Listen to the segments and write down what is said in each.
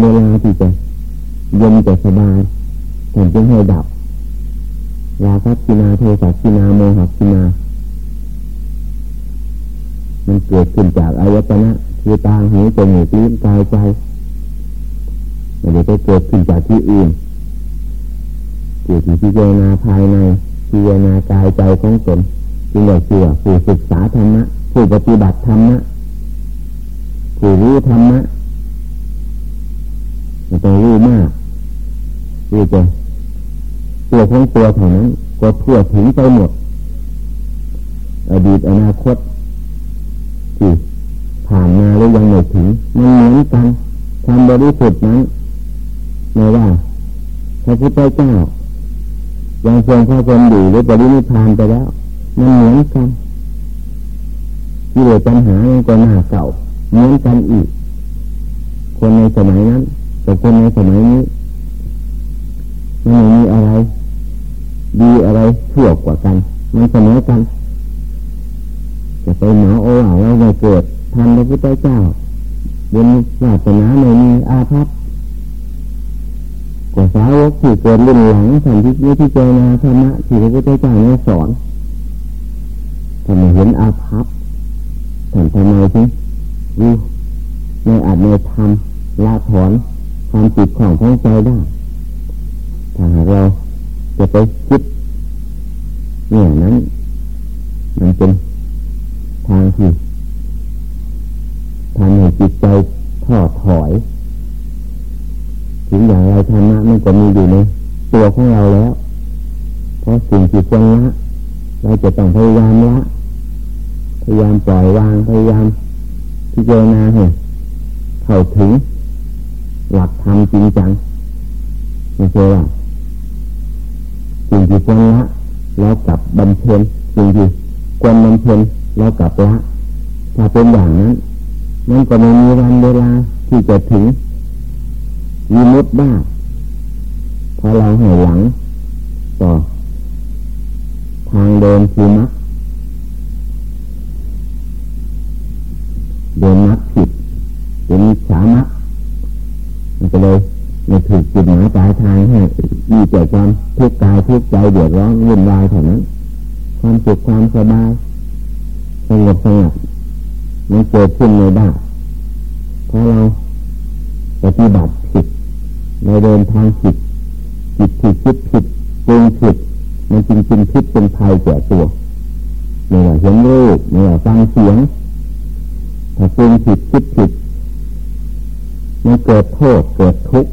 เวลาที่จะเย็นจะสบายถึงจะให้ดับราคะกินาโทสะกินาโมหกินา มันเกิดขึ้นจากอายตนะคือตาหูจมูกลิ้นกายใจไม่ได้ไปเกิดขึ้นจากที่อื่นเกิดที่พิจารณาภายในพิจารณากายใจของตนจึงได้เชื่อผู้ศึกษาธรรมะผู้ปฏิบัติธรรมะผู้รู้ธรรมะ มันต้องรู้มากรู้จนตัวของตัวเท่านั้นก็ทั่วถึงไปหมด อดีตอนาคตที่ผ่านมาหรือยังไม่ถึงมันเหมือนกันความบริสุทธิ์นั้นไม่ว่าพระพุทธเจ้ายังทรงพระชนอยู่หรือปรินิพานไปแล้วมันเหมือนกันที่เหลือปัญหายังก็หน้าเก่าเหมือนกันอีก คนในสมัยนั้น กับคนในสมัยนี้มันไม่มีอะไร ดีอะไรชั่วกว่ากัน มันเสมอกันจะไปหนาโอ้หเราไม่เกิดทันพระพุทธเจ้าบนศาสนาไม่มีอาภัพกว่าสาวกที่เกิดรุ่นหลังท่านที่นี้ที่เจนาธรรมะที่พระพุทธเจ้าเนี่ยสอนทำไมเห็นอาภัพท่านทำไมถึงรู้ในอาจในธรรมละถอน ความจิตของของใจได้ถ้าหากเราจะไปคิดเนี่ยนั้นมันเป็นทางที่ทำให้จิตใจทอดถอย ถึงอย่างไรธรรมะมันก็มีอยู่ในตัวของเราแล้ว เพราะสิ่งที่ควรละเราจะต้องพยายามละพยายามปล่อยวางพยายามพิจารณาให้เข้าถึง หลักธรรมจริงจังไม่ใช่ว่าสิ่งที่ควรละแล้วกับบำเพ็ญสิ่งที่ควรบำเพ็ญแล้วกับละถ้าเป็นอย่างนั้นมันก็ไม่มีวันเวลาที่จะถึงมีมุดได้พอเราให้หลังต่อทางเดินคือมักเดินมักผิดเป็นสามัก มันก็เลยไม่ถูกจุดหมายปลายทางให้มีแต่ความทุกข์กายทุกข์ใจเดือดร้อนวุ่นวายเท่านั้น ความสุขความสบายสงบสงบมันเกิดขึ้นไม่ได้เพราะเราปฏิบัติผิดเราเดินทางผิดจิตที่คิดผิดปรุงผิดมันจริงจริงคิดเป็นภัยแก่ตัวเมื่อเห็นรูปเมื่อฟังเสียงถ้าปรุงผิดคิดผิด มันเกิดโทษเกิดทุกข์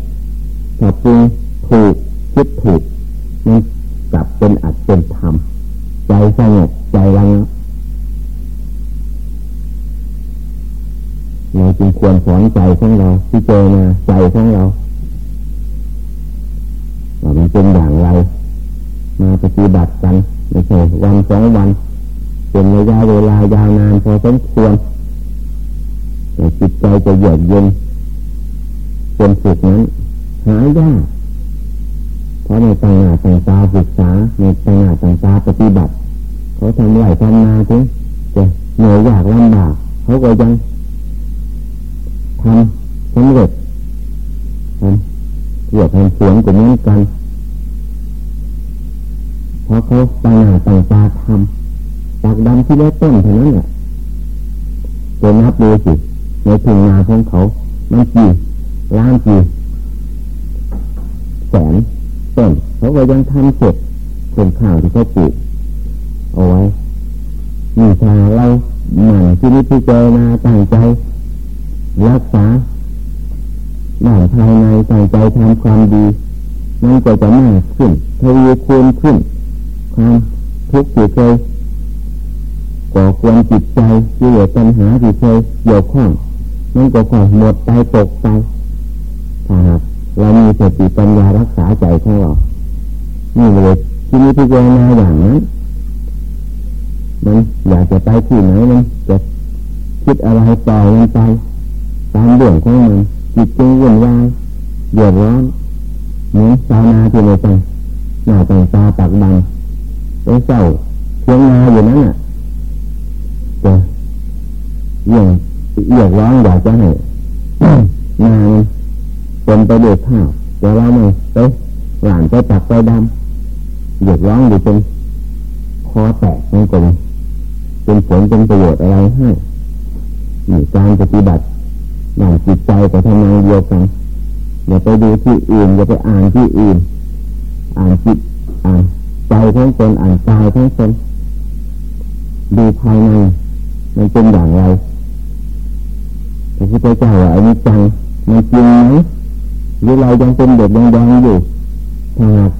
ถ้าปรุงถูกคิดถูกมันกลับเป็นอัดเป็นธรรมใจสงบใจระงับเราจึงควรสอนใจของเราที่เจอมาใจของเราว่ามันเป็นอย่างไร มาปฏิบัติกันไม่ใช่วันสองวัน เป็นระยะเวลายาวนานพอสมควรแต่จิตใจจะเยือกเย็น เป็นสุดนั้น หายากเพราะในต่างหน้าต่างตาศึกษาในต่างหน้าต่างตาปฏิบัติ เขาทำไหวทำนาถึงจะเหนื่อยยากลำบากเขาก็ยังทำสำเร็จทำเกี่ยวทำสวนก็เหมือนกันเพราะเขาต่างหน้าต่างตาทำตากดำที่เล็กต้นเท่านั้นแหละจะนับดูสิในทุ่งนาของเขามันกี่ ล้านกี่แสนต้นเขาก็ยังทำเสร็จเป็นข้าวที่เขาปลูกเอาไว้มีชาเราหมั่นที่นิพพานาตั้งใจ รักษาด้าภายในตั้งใจทำความดีมันก็จะมากขึ้นทวีคูณขึ้นความทุกข์ที่เคยก่อควรจิตใจที่เหลือปัญหาที่เคยเกี่ยวข้องมันก็ค่อยหมดไปตกไป ถ้าหากเรามีสติปัญญารักษาใจของเรานี่เลยที่นี้ที่เจนาอย่างนั้นมันอยากจะไปที่ไหนมันจะคิดอะไรต่อมันไปตามเรื่องของมันจิตจึงวุ่นวายเดือดร้อนเหมือนชาวนาที่เลยไปหน้าต่างตาตักบังไปเศร้าเทียงนาอยู่นั้นอะจะเยี่ยงเรียกร้องอยากจะให้นาต็ มไปด้วยข้าวแต่เราไม่ไปหลานไปตักไปดำหยุดร้องอยู่เป็นคอแตกนั่นก็เลยเป็นผลเป็นประโยชน์อะไรให้นี่การปฏิบัติอย่างจิตใจกับทำงานเดียวกันอย่าไปดูที่อื่นอย่าไปอ่านที่อื่น อ่านจิตอ่านใจทั้งตนอ่านกายทั้งตนดูภายในมันเป็นอย่างไรพระพุทธเจ้าว่าอนิจจังมันจริงไหม หรือเรายังเป็นเด็กยังแดงอยู่ถ้าหาก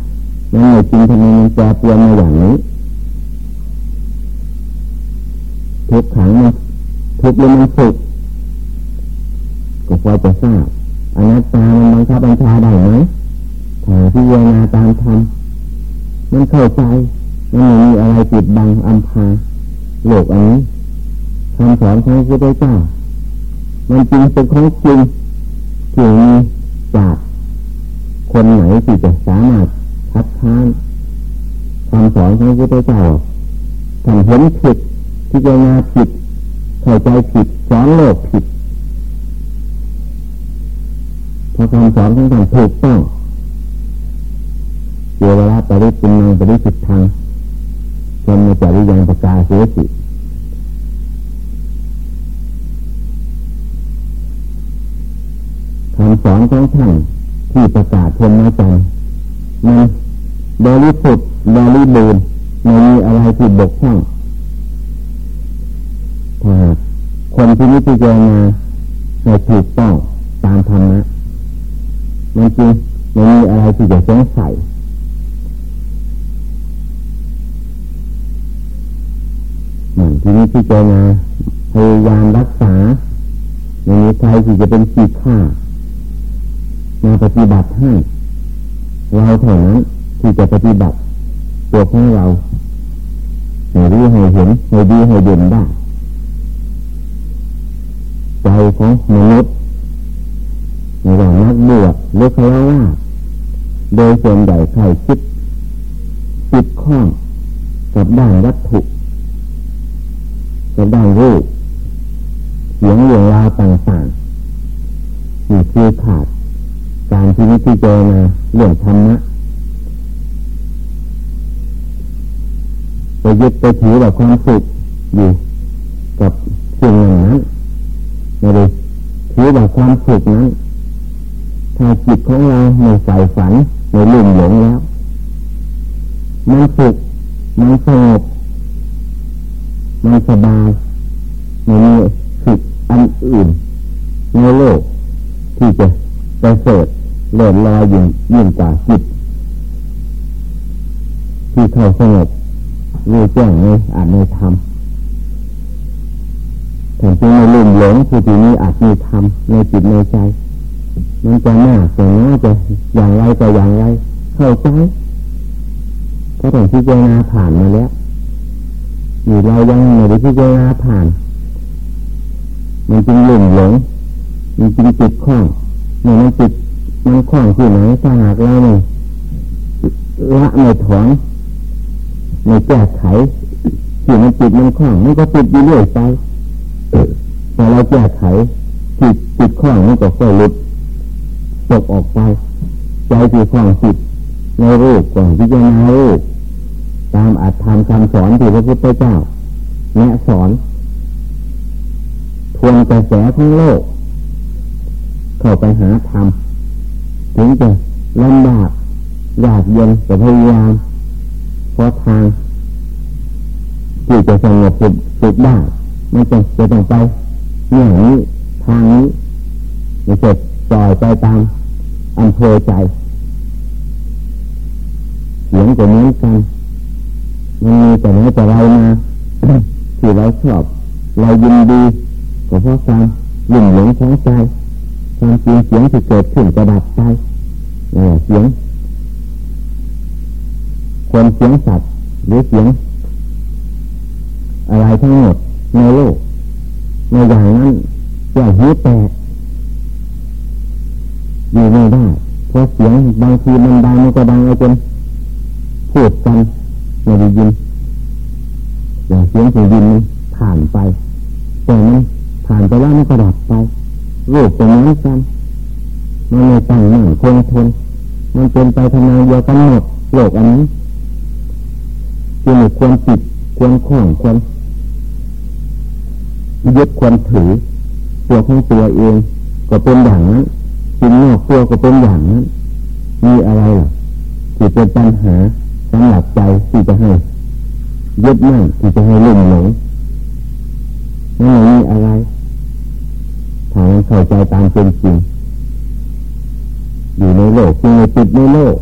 มันไม่จริงทำไมมันแปรเปลี่ยนมาอย่างนี้ทุกขังมันทุกข์หรือมันสุขก็พอจะทราบอนัตตามันบังคับบัญชาได้ไหมถ้าที่เวนาตามธรรมมันเข้าใจมันไม่มีอะไรปิดบังอำพาโลกอันนี้คำสอนของพระพุทธเจ้ามันจริงเป็นของจริงที่มี จากคนไหนที่จะสามารถคัดค้านคำสอนของพระพุทธเจ้าท่านเห็นผิดที่จะงาผิดเข้าใจผิดสอนโลกผิดพอคำสอนของท่านถูกต้องเจรลาปริปินังปริสุทธังจนมาจาริยังประกาศเสียสิ คำสอนของท่านที่ประกาศพรมจันทร์มันบริสุทธิ์บริบูรณ์ไม่มีอะไรที่บกพร่องถ้าคนที่นิพพานาในถูกต้องตามธรรมะมันจริงไม่มีอะไรที่จะสงสัยเหมือนที่นี้พิจารณาพยายามรักษาไม่มีใครที่จะเป็นขีดข่า มาปฏิบัติให้เราเท่านั้นที่จะปฏิบัติตัวของเราให้รู้ให้เห็นให้ดีให้เด่นได้ใจของมนุษย์ในว่านักบวชหรือคารวะโดยส่วนใหญ่ใครคิดติดข้องกับด้านวัตถุกับด้านรูปเสียงเรื่องราวต่างๆนี่คือขาด การที่นิพพานาเรื่องธรรมะไปยึดไปถือแบบความสุขอยู่กับสิ่งนั้นไม่ได้ถือแบบความสุขนั้นถ้าจิตของเราไม่ใส่ฝันไม่ลุ่มหลงแล้วมันสุขมันสงบมันสบายไม่มีสุขอันอื่นในโลกที่จะไปเสด เลื่อนลอยยิ่งยิ่งกว่าจิตที่เข้าสงบรู้แจ้งในอาจในธรรมแต่ที่ไม่ลุ่มหลงคือที่นี้อาจมีธรรมในจิตในใจ มันจะมากจะน้อยจะอย่างไรก็อย่างไร เข้าใจเพราะถึงพิจารณาผ่านมาแล้วอยู่เรายังไม่ได้พิจารณาผ่าน มันจึงหลงหลงมันจึงติดข้องมันมันติด มันข้องที่ไหนถ้าหากเราเนี่ละไม่ถอนไม่แก้ไขที่มันติดมันข้องมันก็ติดอยู่เรื่อยไปแต่เราแก้ไขติดติดข้องมันก็ค่อยหลุดตกออกไปใจที่คล้องจิตในรูปก่อนพิจารณารูปตามอัตธรรมคำสอนที่พระพุทธเจ้าแนะสอนทวนกระแสของโลก เข้าไปหาธรรม ถึงจะลำบากยากเย็นแต่พยายามเพราะทางที่จะสงบสุดสุดได้ไม่จะจะต้องไปเนี่ยนี้ทางนี้ไม่เสร็จปล่อยไปตามอำเภอใจเสียงก็เหมือนกันมันมีแต่ไหนแต่เรามาที่เราชอบเรายินดีก็เพราะความหลุ่มหลงของใจ ความจริงเสียงที่เกิดขึ้นกระดับใจเสียง คนเสียงสัตว์หรือเสียง อะไรทั้งหมดในโลกในอย่างนั้นอย่างหูแตกอยู่ไม่ได้เพราะเสียงบางทีมันดังมันก็ดังเอาจนพูดกันไม่ได้ยินอย่างเสียงที่ยินมันผ่านไปแต่มันผ่านไปแล้วมันก็ดับไป รูปเป็นเหมือนกันมันไม่ตั้งมั่นคงทน มันเป็นไปทำงานเดียวกันหมดโลกอันนี้จึงควรปิดควรข้องควรยึดควรถือ ตัวของตัวเองก็เป็นอย่างนั้นสิ่งนอกตัวก็เป็นอย่างนั้น มีอะไรล่ะที่เป็นปัญหาสำหรับใจที่จะให้ยึดมั่นที่จะให้ลุ่มหลงไม่มีอะไร ถ้าเข้าใจตามเป็นจริง อยู่ในโลกจริงติดในโลก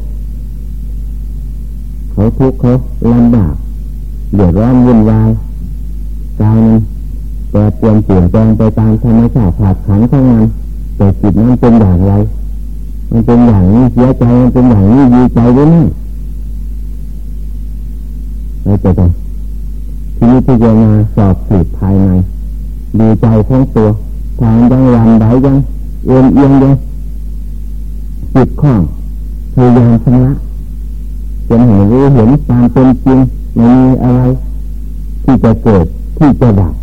เขาทุกข์เขาลำบากเดือดร้อนวุ่นวายกายมันแปรเปลี่ยนเปลี่ยนแปลงไปตามธรรมชาติผาดขันของมันแต่จิตนั้นเป็นอย่างไร มันเป็นอย่างนี้เสียใจมันเป็นอย่างนี้ดีใจหรือไม่เราจะต้องที่นี้ที่จะมาสอบสืบภายในดีใจของตัว ทางยังวันใดยังเอียงเอียงยังจิตข้องพยายามชำระจนเห็นรู้เห็นตามเป็นจริงไม่มีอะไร ที่จะเกิดที่จะดับ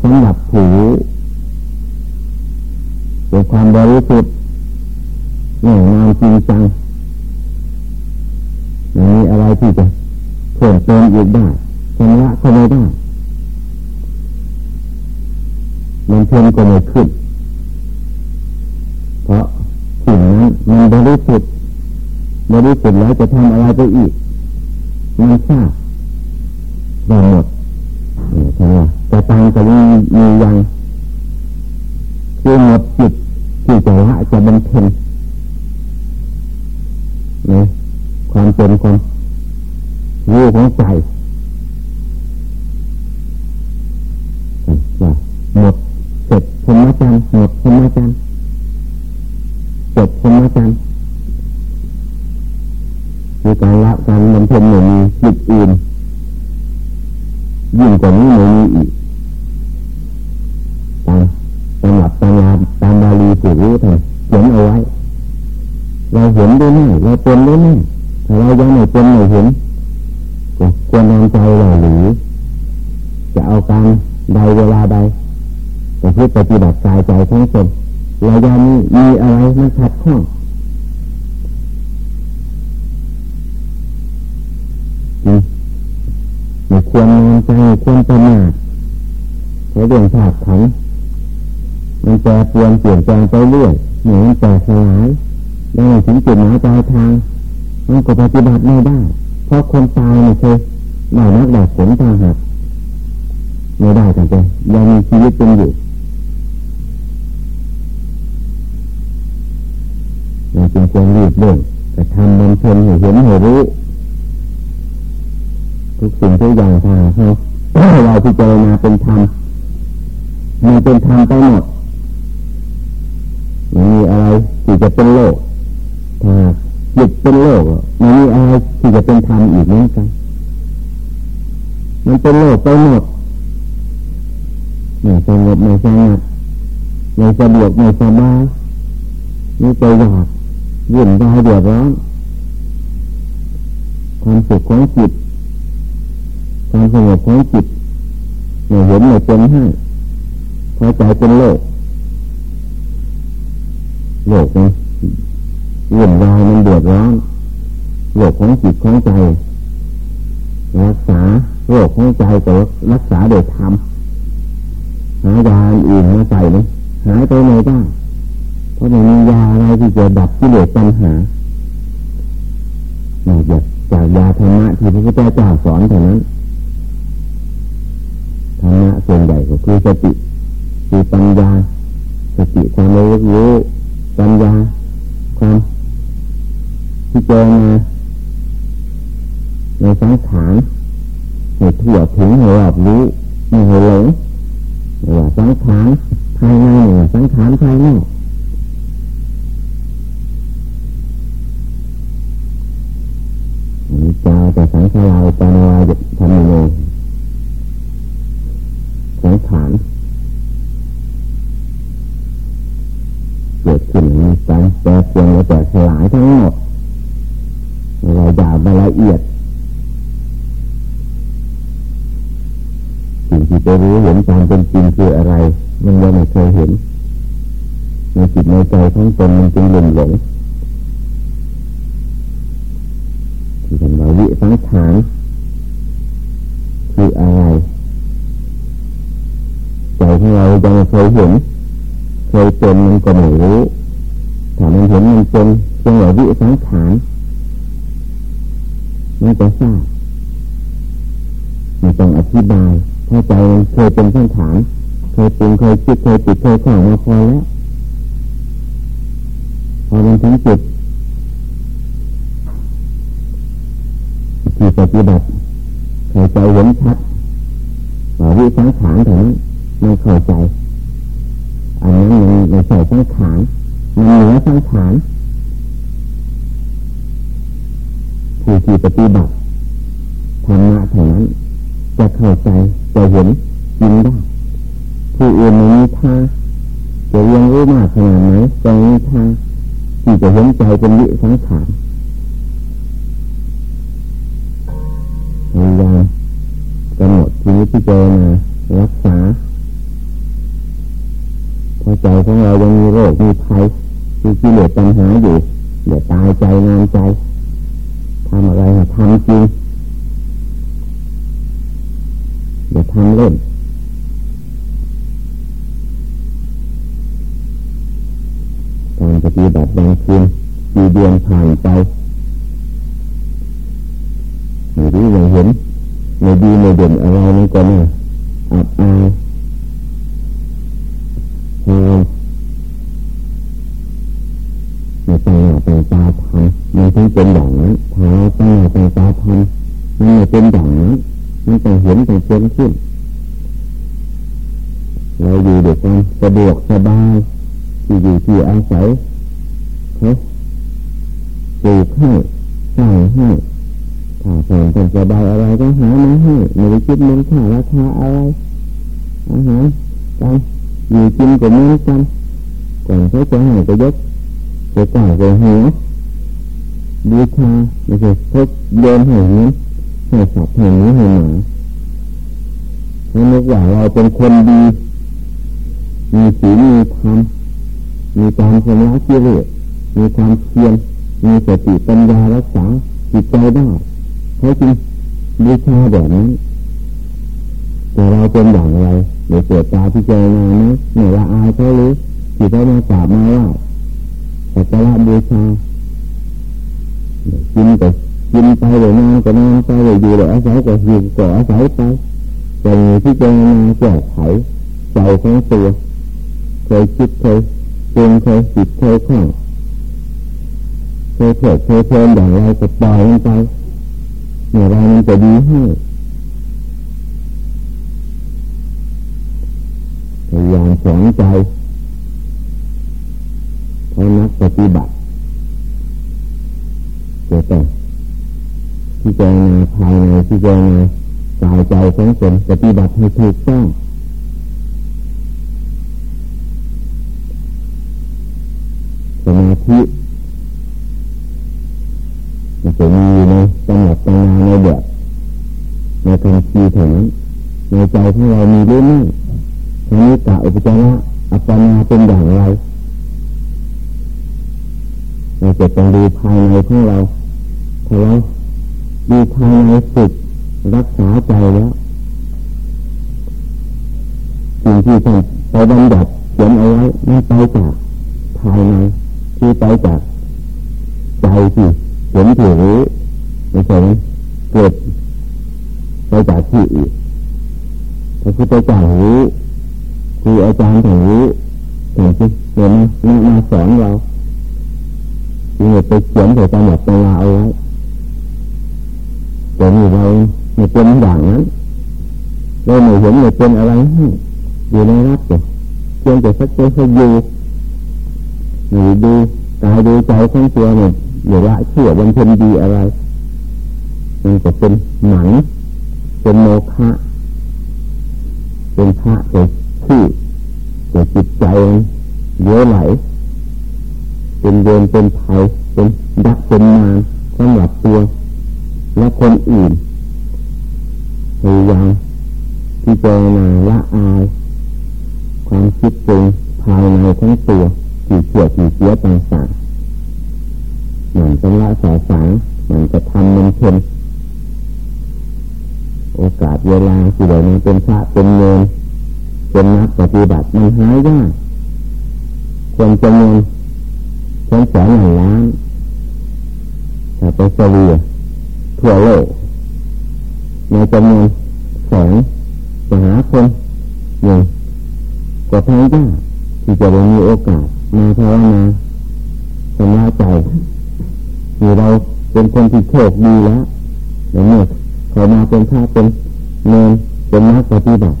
สำหรับผูเป็นความบริสุทธิ์แน่นอนจริงจังไม่มีอะไรที่จะเพิ่มเติมอีกได้ชำระก็ไม่ได้ มันเพิ่มก็ไม่ขึ้น เพราะสิ่งนั้นมันบริสุทธิ์บริสุทธิ์แล้วจะทำอะไรไปอีก มันทราบได้หมดใช่ไหมแต่ตังก็มีมียังคือหมดจิตที่จะละจะบำเพ็ญเนี่ยความเป็นความรู้ของใจว่าหมดเสร็ จพรหมจรรย์หมดพรหมจรรย์จบพรหมจรรย์มีการละการบำเพ็ญไม่มีจิตอื่นยิ่งกว่านี้ไม่มีอีกตามตามหลักตามลาตามบาลีผูกรู้เถอะเขียนเอาไว้ เราเห็นด้วยไหมเราเป็นด้วยไหมถ้าเรายังไม่เป็นไม่เห็นก็ควรนำใจเราหรือจะเอาการใดเวลาใด แต่ที่ปฏิบัติกายใจทั้งตนเรายังมีมีอะไรมันขัดข้องไม่ควรนอนใจควรประมาทเพราะเรื่องธาตุขันมันแปรปรวนเปลี่ยนแปลงไปเรื่อยเหมือนแตกสลายได้ถึงจุดหมายปลายทางมันก็ปฏิบัติไม่ได้ เพราะคนตายไม่เคยได้นักได้ผลทางหักไม่ได้แต่ยังมีชีวิตเป็นอยู่ เราจึงควรรีบเร่งแต่ทำมันเพ็ญให้เห็นให้รู้ ทุกสิ่งทุกอย่างทางเราเราพิจารณาเป็นธรรมมันเป็นธรรมไปหมดไม่มีอะไรที่จะเป็นโลกถ้าจิตเป็นโลกไม่มีอะไรที่จะเป็นธรรมอีกเหมือนกัน มันเป็นโลกไปหมดไม่สงบไม่สงบไม่สะดวกไม่สบายมีใจอยาก วุ่นวายเดือดร้อนความสุขของจิตความสงบของจิตไม่เห็นไม่เป็นให้พอใจเป็นโลกโลกนี้วุ่นวายมันเดือดร้อนโลกของจิตของใจ รักษาโรคของใจก็รักษาโดยธรรมหายาอื่นมาใส่เลยหายไปไหนได้ เพราะไม่มียาอะไรที่จะดับกิเลสปัญหานอกจากจากยาธรรมะที่พระพุทธเจ้าสอนเท่านั้นธรรมะส่วนใหญ่ก็คือสติคือปัญญาสติความรู้รู้ปัญญาความที่เจอมาในสังขารให้ทั่วถึงให้รอบรู้ไม่ให้หลงว่าสังขารภายในเนี่ยสังขารภายนอก จาแต่สังขารจานวายธรรมโนสังขารเกิดขึ้นในการแปรเปลี่ยนและแตกสลายทั้งหมดเราหยาบละเอียดสิ่งที่จะรู้เห็นตามเป็นจริงคืออะไรมันยังไม่เคยเห็นในจิตในใจของตนมันจึงหลงหลง ที่ทำเราวิสังขารคืออะไรใจของเรายังเคยเห็น เคยเป็นมันก็ไม่รู้ถ้ามันเห็นมันเป็นเพียงแต่วิสังขารมันจะทราบมันต้องอธิบายถ้าใจมันเคยเป็นสังขารเคยปรุงเคยคิดเคยติดเคยข้องมาพอแล้วพอมันถึงจุดที่ป ฏิบัติเคยใจเห็นชัดวิสังขารถึงไม่เข้าใจอันนั้นมันไม่ใช่สังขารมันเหนือสังขารผู้ที่ปฏิบัติธรรมะเท่านั้นจะเข้าใจจะเห็นยินได้ผู้อื่นไม่มีทางจะเรียนรู้มากขนาดไหนจะมีทางที่จะเห็นใจเป็นวิสังขาร พยายามกำหนดทีนี้ที่เจอมารักษาพอใจของเรายังมีโรคมีภัยมีกิเลสปัญหาอยู่เดี๋ยวตายใจงานใจทำอะไรทำจริงอย่าทำเล่นการปฏิบัติบางคืนปีเดือนผ่านไป ไม่รู้ไม่เห็นไม่ดีไม่เด่นอะไรนี่ก็น่าอับอายพอไม่ตั้งหน้าตั้งตาทำมันถึงเป็นอย่างนั้นพอตั้งหน้าตั้งตาทำมันไม่เป็นอย่างนั้นมันต้องเห็นต้องเป็นขึ้นเราอยู่เด็กกันสะดวกสบายที่อยู่ที่อาศัยเขาปลูกให้สร้างให้ ถ้าแฟนเป็นสบายอะไรก็หามาให้ไม่ได้คิดมูลค่าราคาอะไรอาหารการอยู่กินก็เหมือนกันก่อนเขาจะให้ก็ยกจะจ่ายก็หัวบูชาไม่ใช่เขาเดินให้เงินให้สัตว์ให้หนูให้หมาเพราะนึกว่าเราเป็นคนดี มีศีลมีธรรมมีการชำระกิเลสมีความเพียรมีสติปัญญารักษาจิตใจได้ เขาจึงบูชาแบบนี้แต่เราเป็นอย่างไรในเกิดตาที่เจอมานะเหนื่อยละอายเขาหรือที่เขามากราบมาว่าสักการะบูชากินไปกินไปเลยนอนก็นอนไปเลยอยู่เลยอาศัยก็อยู่ก็อาศัยไปแต่ที่เจอมาแก้ไขใจของตัวเคยคิดเคยปรุงเคยจิตเคยข้องเคยเถิดเคยเพลินอย่างไรก็ปล่อยมันไป เมื่อไรมันจะดีให้พยายามสอนใจเพราะนักปฏิบัติจะต้องที่เจนาภายในที่เจนากายใจของตนปฏิบัติให้ถูกต้องสมาธิมันจะมีใน ตำหนักตำนาในแบบในคำชีเท่านั้นในใจของเรามีหรือไม่ทีนี้กะอุปจาระอัปปนาเป็นอย่างไรเราจะต้องดูภายในของเราถ้าเราดูภายในฝึกรักษาใจแล้วสิ่งที่ท่านไปบำบัดเขียนเอาไว้นั่นไปจากภายในที่ไปจากใจที่เห็นที่รู้ ไม่ใช่ไหมเกิดไปจากที่อื่นพระพุทธเจ้ารู้ครูอาจารย์ถึงรู้ถึงที่เห็นมามาสอนเราที่ไปเขียนใส่ตำหนักตำราเอาไว้แต่นี่เราไม่เป็นอย่างนั้นเราไม่เห็นไม่เป็นอะไรอยู่ในรับเลยเพียงแต่สักเจอเขาอยู่หรือดูกายดูใจทั้งตัวเนี่ยหรือละเชื่อวันเพ็ญดีอะไร มันก็เป็นหนังเป็นโมฆะเป็นพระเป็นที่เป็นจิตใจเยอะไหล เป็นเวรเป็นภัยเป็นดักเป็นมารสำหรับตัว และคนอื่นพยายามที่เจนาละอายความคิดปรุงภายในทั้งตัวที่เชื่อที่เสียต่างๆเหมือนเป็นละสายสางเหมือนจะทำมันเพ็น โอกาสเวลาที่เดี๋ยวนี้เป็นพระเป็นเงินเป็นนักปฏิบัติมันหายยากคนจำนวนคนแสนหนึ่งล้านถ้าไปเฉลี่ยทั่วโลกในจำนวนแสนจะหาคนหนึ่งก็ทายากที่จะได้มีโอกาสมาภาวนาสำระใจที่เราเป็นคนที่โชคดีแล้วในเมื่อ เขามาเป็นพระเป็นเนรเป็นนักปฏิบัติ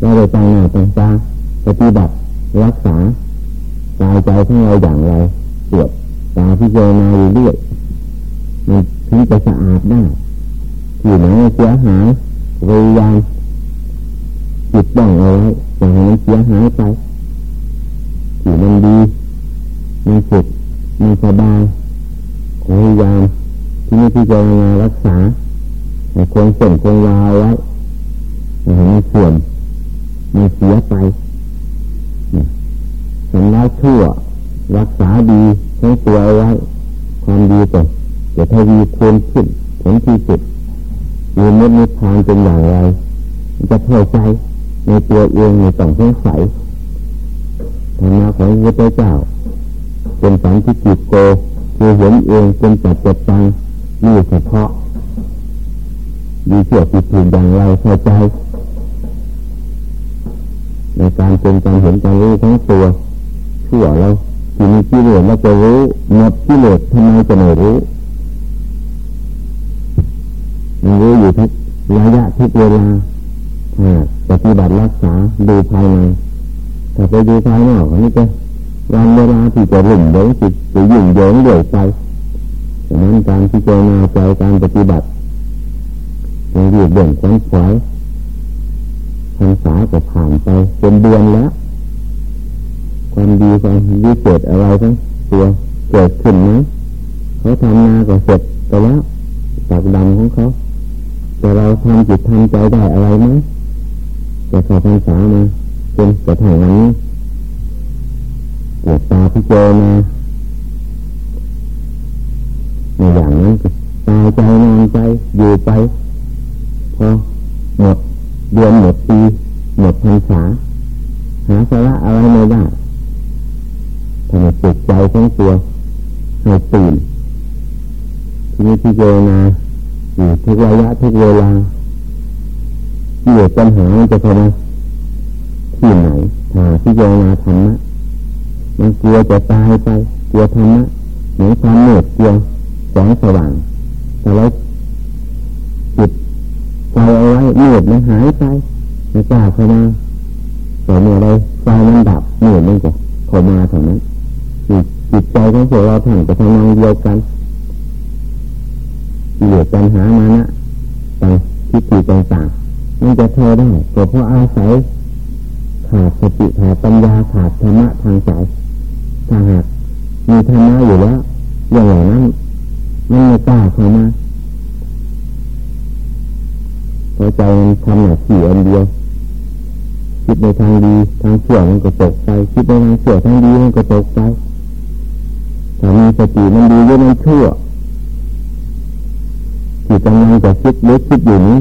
เราได้ตั้งหน้าตั้งตาปฏิบัติรักษากายใจของเราอย่างไรตรวจตาพิจารณาอยู่เรื่อยมันถึงจะสะอาดได้ที่ไหนเสียหายพยายามจิตบ้องเอาไว้อย่าให้มันเสียหายไปที่มันดีมันสุขมันสบายพยายามที่นี่พิจารณารักษา ให้คงเส้นคงวาไว้อย่ให้มันเสื่อมมันเสียไปสำนักชั่ว รักษาดีทั้งตัวเอาไว้ ความดีต่อจะทวีคูณขึ้นผลที่สุดมีมุดนิพพานเป็นอย่างไร จะเข้าใจในตัวเองในต้องสงสัยธรรมะของพระเจ้า เป็นสันติจิตโกคือเห็นเองเป็นจัดจัดตังนี่เฉพาะ ดีเสียผิดถูกอย่างไรเข้าใจ ในการเป็นการเห็นการรู้ทั้งตัวชั่วเราที่มีกิเลสเราจะรู้หมดกิเลสทำไมจะไม่รู้มันรู้อยู่ทุกระยะทุกเวลาปฏิบัติรักษาดูภายในถ้าไปดูภายนอกนี่ก็วันเวลาที่จะหลุ่มหลงจิตจะยุ่งเหยิงเดือยไปดังนั้นการพิจารณาใจการปฏิบัติ ยังยืดเด่นขวนขวายพรรษาก็ผ่านไปเป็นเดือนแล้ว ความดีความวิเศษอะไรทั้งตัวเกิดขึ้นไหมเขาทำนาก็เสร็จไปแล้วตักดำของเขาแต่เราทำจิตทำใจได้อะไรไหมจะขอพรรษามาเป็นกระถางนี้ปวดตาพิจารณาในอย่างนั้นตายใจนอนใจอยู่ไป พอหมดเดือนหมดปีหมดพรรษาหาสาระอะไรไม่ได้ทำให้จิตใจของตัวให้ตื่นที่นี้พิจารณาอยู่ทุกระยะทุกเวลาเกี่ยวปัญหาจะเข้ามาที่ไหนหาพิจารณาธรรมะมันกลัวจะตายไปกลัวธรรมะเหมือนความมืดกลัวแสงสว่างแต่เรา เอาไว้หมืดมันหายไปไม่กล้าเข้ามาแต่เมื่อไรไฟมันดับหมืดมันก็เข้ามาเท่านั้นจิตใจของพวกเราท่านจะทำงานเดียวกันเหลือปัญหามานะต่างทิฏฐิต่างๆมันจะเทได้ก็เพราะอาศัยขาดสติขาดปัญญาขาดธรรมะทางใจถ้าหากมีธรรมะอยู่แล้วอย่างไรนั้นมันไม่กล้าเข้ามา พอใจมันทำหน้าที่อันเดียวคิดในทางดีทางเสื่อมันก็ตกไปคิดในทางเสื่อทางดีมันก็ตกไปถ้ามีสติมันดีด้วยมันเชื่อที่กำลังจะคิดเลึกคิดอยู่นี้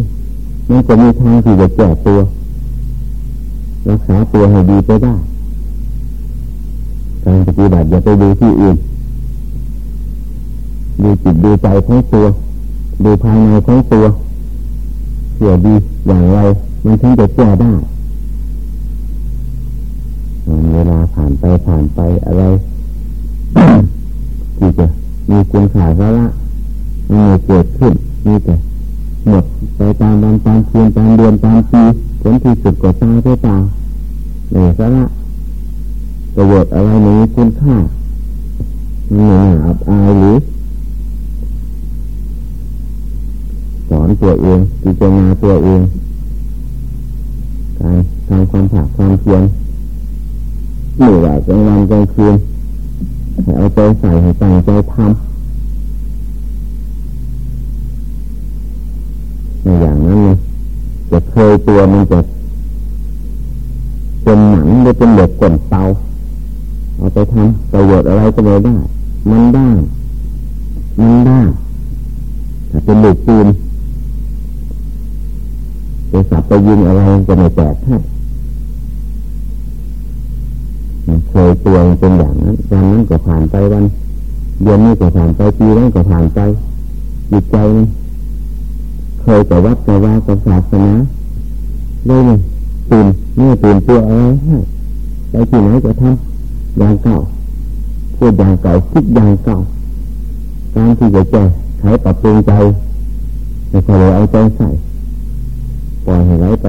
มันก็มีทางที่จะแก้ตัว รักษาตัวให้ดีไปได้การปฏิบัติอย่าไปดูที่อื่นดูจิตดูใจของตัว ดูภายในของตัว เสียดีอย่างไรมันถึงจะแก้ได้เวลาผ่านไปผ่านไปอะไรที่จะมีคุณค่าสาระมันเกิดขึ้นมีแต่หมดไปตามวันตามคืนตามเดือนตามปีผลที่สุดก็ตายไปตาในสาระประโยชน์อะไรนี้คุณค่าหนาอับอายหรือสอน ตัวเองพิจารณาตัวเองการทำความผากความเพียรหนื่อยกลางวันกลางคืนให้เอาใจใส่ให้ตั้งใจทำในอย่างนั้นจะเคยตัวมันจะเป็นหนังหรือเป็นเหล็กกลนเตาเอาไปทำประโยชน์อะไรก็ไม่ได้ มันได้ มันได้ถ้าเป็นเหลูกปืน ไปสับไปยิงอะไรก็ไม่แตกให้เคยตัวเป็นอย่างนั้นวันนั้นก็ผ่านไปวันเดือนนี้ก็ผ่านไปปีนั้นก็ผ่านไปจิตใจเคยแต่วัดแต่ว่ากับศาสนาเลยตื่นนี่ตื่นตัวอะไรให้ไปที่ไหนก็ทำอย่างเก่าพูดอย่างเก่าคิดอย่างเก่าการที่จะแก้ไขปรับปรุงใจไม่ค่อยเอาใจใส่ ปล่อยให้ไหลไป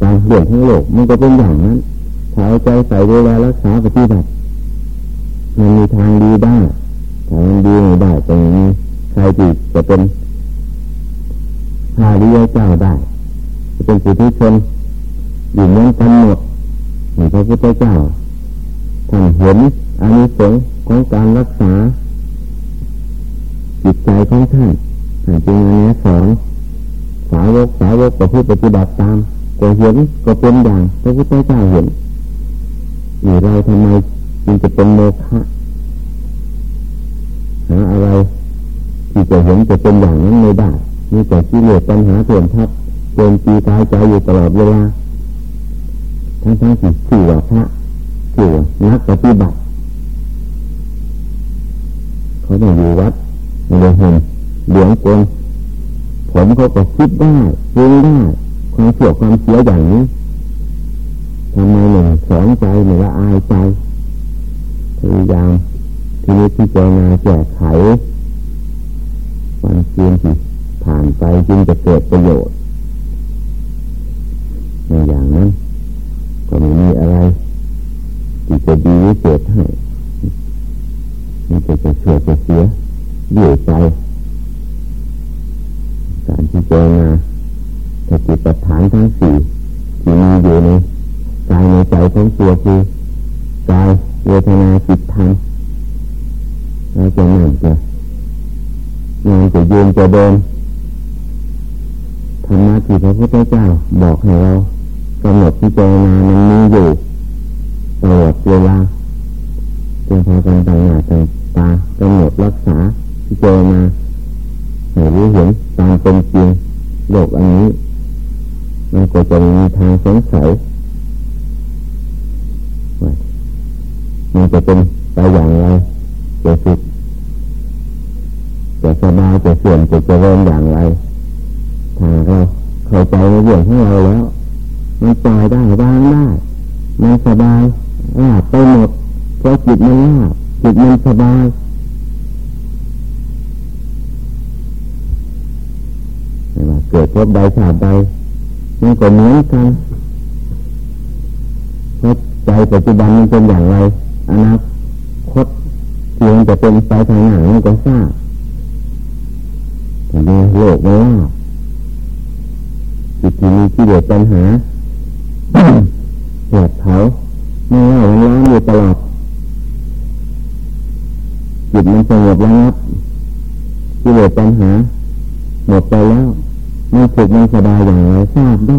ตามเรื่องทั้งโลกมันก็เป็นอย่างนั้นถ้าเอาใจใส่ดูแลรักษาปฏิบัติมันมีทางดีได้ถ้ามันดีไม่ได้ตรงนี้ใครที่จะเป็นพาเรียเจ้าได้ จะเป็นผู้ที่ชนอยู่เมือนกันหมดเหมือนพระพุทธเจ้าท่านเห็นอานิสงส์ของการรักษาจิตใจของท่านท่านจึงอนนี้สอน สาวกสาวกกับผู้ปฏิบัติตามก็เห็นก็เป็นอย่างพระพุทธเจ้าเห็นอยู่เราทำไมจึงจะเป็นโมฆะหาอะไรที่จะเห็นจะเป็นอย่างนั้นไม่ได้มีแต่ที่เหลือปัญหาเปลี่ยนทับเกินปีกายใจอยู่ตลอดเวลาทั้งทั้งสี่สี่ว่าพระสี่ว่านักปฏิบัติเขาต้องอยู่วัดเลยเห็นเหลืองกล เขาก็คิดได้รู้ได้ความเสื่อมความเสียอย่างนี้ทำไมหนึ่งสอนใจหนึ่งละอายใจพยายามทีนี้ที่เจนาแก้ไขวันเพียที่ผ่านไปจึงจะเกิดประโยชน์ในอย่างนั้น ก็ไม่มีอะไรที่จะดีวิเศษให้มันจะจะเสื่อจะเสียเยื่อใจ การที่เจนาสติปัฏฐานทั้งสี่ที่มีอยู่ในกายในใจของตัวคือกายเวทนาจิตธรรมเราจะนั่งจะนอนจะยืนจะเดินธรรมะที่พระพุทธเจ้าบอกให้เรากำหนดพิจารณามันมีอยู่ ในเรื่องขอาแล้ว มันปล่อยได้วางได้มันสบายราบไปหมดเพราะจิตมันราบจิตมันสบายไม่ว่าเกิดพบใดชาติใดมันก็เหมือนกันเพราะใจปัจจุบันมันเป็นอย่างไรอนาคตเพียงจะเป็นไปทางไหนมันก็ทราบแต่ในโลกไม่ว่าิเดือดปัญหาเหตุเผาไม่ว่าวันร้อนอยู่ตลอดจิตมันสงบระงับที่เดือดปัญหา หมดไปแล้วมันสุขมันสบายอย่างไรทราบได้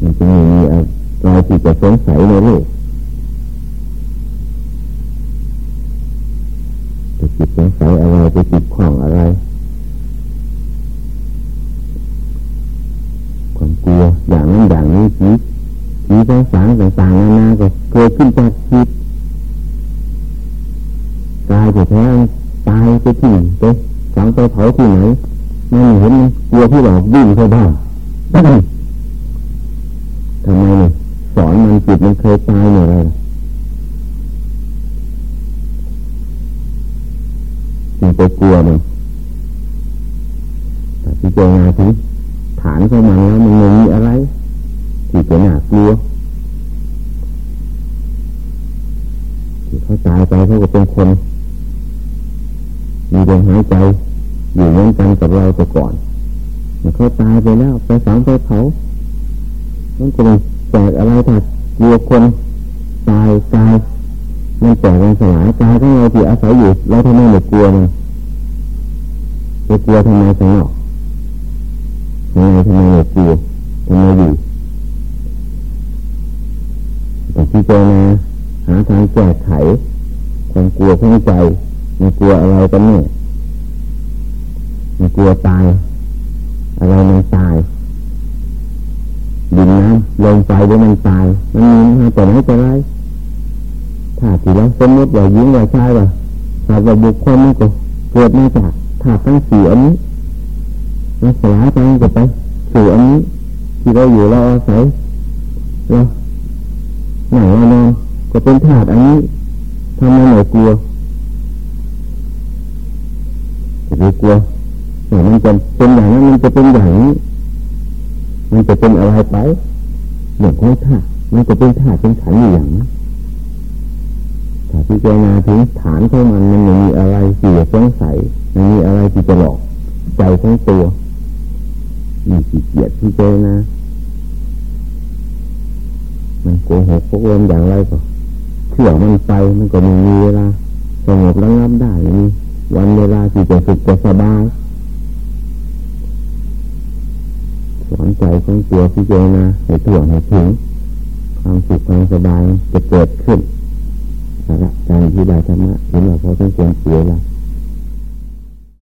มันจะมีอะไรที่จะสงสัยในโลก ที่หลอกวิ่งเข้าบ้านทำไมเนี่ยสอนมันจิตมันเคยตายเนี่ยอจึงไปกลัวมันแต่ที่เจอมาถึงฐานของมันแล้วมันมีอะไรที่จะน่ากลัวที่เขาตายไปเขาก็เป็นคน มีลมหายใจอยู่เหมือนกันกับเราแต่ก่อน เขาตายไปแล้วไปฝังไปเผามันจะแตกอะไรถ้ากลัวคนตายตายมันแตกมันสลายตายของเราที่อาศัยอยู่เราทำไมไม่กลัวมันไปกลัวทำไมข้างนอกทำไมทำไมไม่กลัวทำไมอยู่พิจารณาหาทางแก้ไขความกลัวของใจมันกลัวอะไรกันเนี่ยมันกลัวตาย อะไรมันตายดินน้ำลงไปหรือมันตาย มันมีมาแต่ไหนแต่ไรถ้าที่เราสมมติว่ายิงว่าชายว่าถ้าว่าบุคคลมันก็เกิดมาจากธาตุทั้งสี่อันนี้มันสลายไปก็ไปสู่อันนี้ ที่เราอยู่เราอาศัยเราไหนเรานอนก็เป็นธาตุอันนี้ทำไมหน่กลัวจะไปกลัว มันจะเป็นอย่างนั้นมันจะเป็นอย่างนี้มันจะเป็นอะไรไปเรื่องของธาตุมันจะเป็นธาตุเป็นขันอยู่อย่างนั้นถ้าพิจารณาถึงฐานของมันมันม่มีอะไรที่จะสงสัยมันมีอะไรที่จะหลอกใจของตัวมีขี้เกียจพิจารณามันโกหกพวกลมอย่างไรก็เชื่อมันไปมันก็ม่มีเวลาสงบระงับได้มีวันเวลาที่จะสุขจะสบาย สอนใจของตัวพี่เจนะให้ถ่วงให้ถึงความสุขความสบายจะเกิดขึ้นสาระการที่ได้ธรรมะเห็นว่าพอต้องควรเสียละ